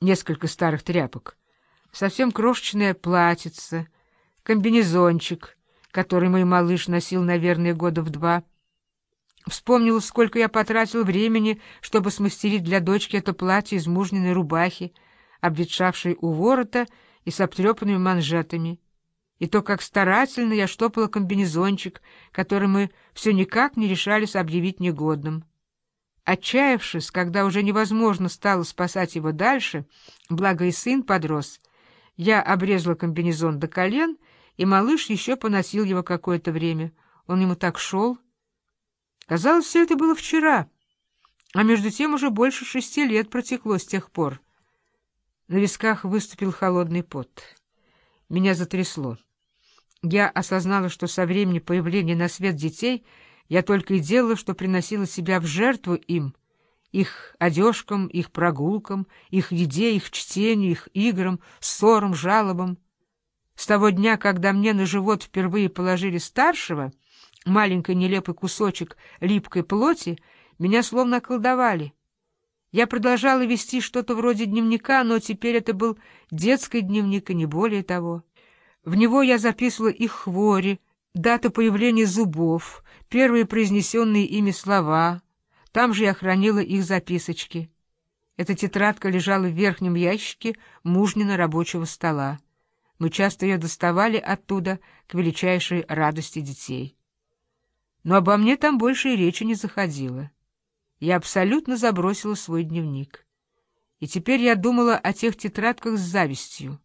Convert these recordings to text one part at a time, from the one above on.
несколько старых тряпок, совсем крошечное платьице, комбинезончик, который мой малыш носил, наверное, года в два. Вспомнил, сколько я потратил времени, чтобы смастерить для дочки это платье из мужниной рубахи, обветшавшей у ворота и с обтрепанными манжетами, и то, как старательно я штопала комбинезончик, который мы все никак не решались объявить негодным. Отчаявшись, когда уже невозможно стало спасать его дальше, благо и сын подрос, я обрезала комбинезон до колен, и малыш еще поносил его какое-то время. Он ему так шел. Казалось, все это было вчера, а между тем уже больше шести лет протекло с тех пор. На висках выступил холодный пот. Меня затрясло. Я осознала, что со времени появления на свет детей — я только и делала, что приносила себя в жертву им, их одежкам, их прогулкам, их еде, их чтению, их играм, ссорам, жалобам. С того дня, когда мне на живот впервые положили старшего, маленький нелепый кусочек липкой плоти, меня словно околдовали. Я продолжала вести что-то вроде дневника, но теперь это был детский дневник и не более того. В него я записывала их хвори, дата появления зубов, первые произнесенные ими слова. Там же я хранила их записочки. Эта тетрадка лежала в верхнем ящике мужнина рабочего стола. Мы часто ее доставали оттуда к величайшей радости детей. Но обо мне там больше и речи не заходило. Я абсолютно забросила свой дневник. И теперь я думала о тех тетрадках с завистью.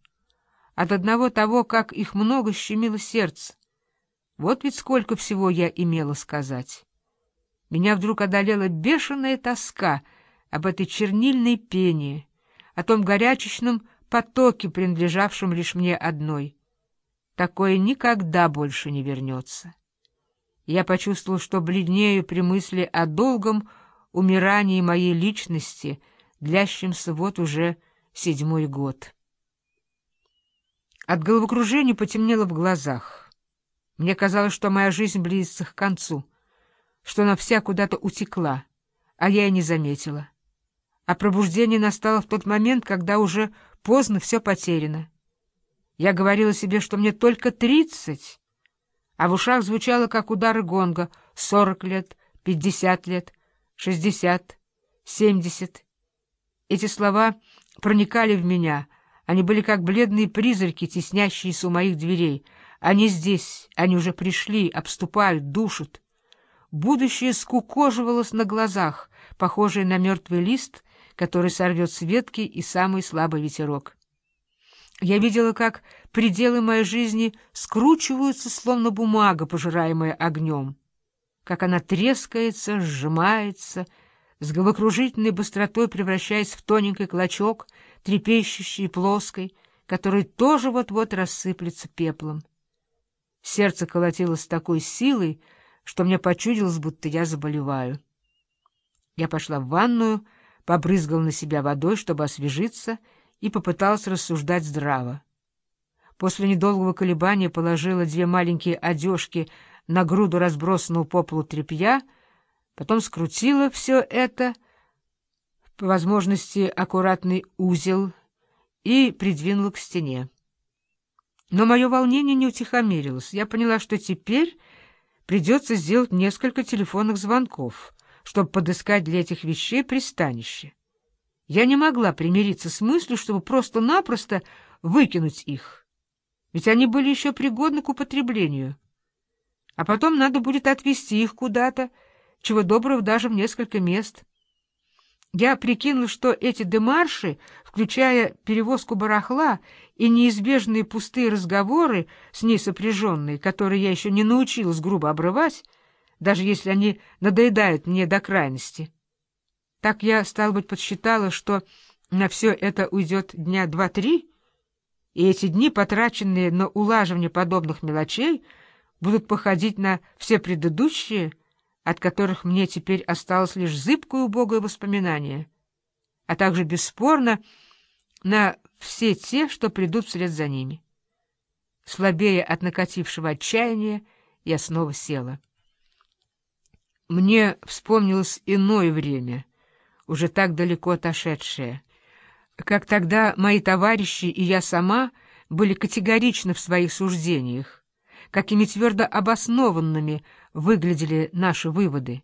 От одного того, как их много щемило сердце. Вот ведь сколько всего я имела сказать. Меня вдруг одолела бешеная тоска об этой чернильной пене, о том горячечном потоке, принадлежавшем лишь мне одной. Такое никогда больше не вернется. Я почувствовал, что бледнею при мысли о долгом умирании моей личности, длящемся вот уже седьмой год. От головокружения потемнело в глазах. Мне казалось, что моя жизнь близится к концу, что она вся куда-то утекла, а я и не заметила. А пробуждение настало в тот момент, когда уже поздно все потеряно. Я говорила себе, что мне только тридцать, а в ушах звучало, как удары гонга, сорок лет, пятьдесят лет, шестьдесят, семьдесят. Эти слова проникали в меня, они были как бледные призраки, теснящиеся у моих дверей — они здесь, они уже пришли, обступают, душат. Будущее скукоживалось на глазах, похожее на мертвый лист, который сорвет с ветки и самый слабый ветерок. Я видела, как пределы моей жизни скручиваются, словно бумага, пожираемая огнем, как она трескается, сжимается, с головокружительной быстротой превращаясь в тоненький клочок, трепещущий и плоской, который тоже вот-вот рассыплется пеплом. Сердце колотилось с такой силой, что мне почудилось, будто я заболеваю. Я пошла в ванную, побрызгала на себя водой, чтобы освежиться, и попыталась рассуждать здраво. После недолгого колебания положила две маленькие одежки на груду разбросанного по полу тряпья, потом скрутила все это, по возможности аккуратный узел, и придвинула к стене. Но мое волнение не утихомирилось. Я поняла, что теперь придется сделать несколько телефонных звонков, чтобы подыскать для этих вещей пристанище. Я не могла примириться с мыслью, чтобы просто-напросто выкинуть их, ведь они были еще пригодны к употреблению. А потом надо будет отвезти их куда-то, чего доброго даже в несколько мест — я прикинул, что эти демарши, включая перевозку барахла и неизбежные пустые разговоры с ней сопряженные, которые я еще не научилась грубо обрывать, даже если они надоедают мне до крайности. Так я, стал быть, подсчитала, что на все это уйдет дня два-три, и эти дни, потраченные на улаживание подобных мелочей, будут походить на все предыдущие — от которых мне теперь осталось лишь зыбкое убогое воспоминание, а также, бесспорно, на все те, что придут вслед за ними. Слабее от накатившего отчаяния, я снова села. Мне вспомнилось иное время, уже так далеко отошедшее. как тогда мои товарищи и я сама были категоричны в своих суждениях, какими твердо обоснованными выглядели наши выводы.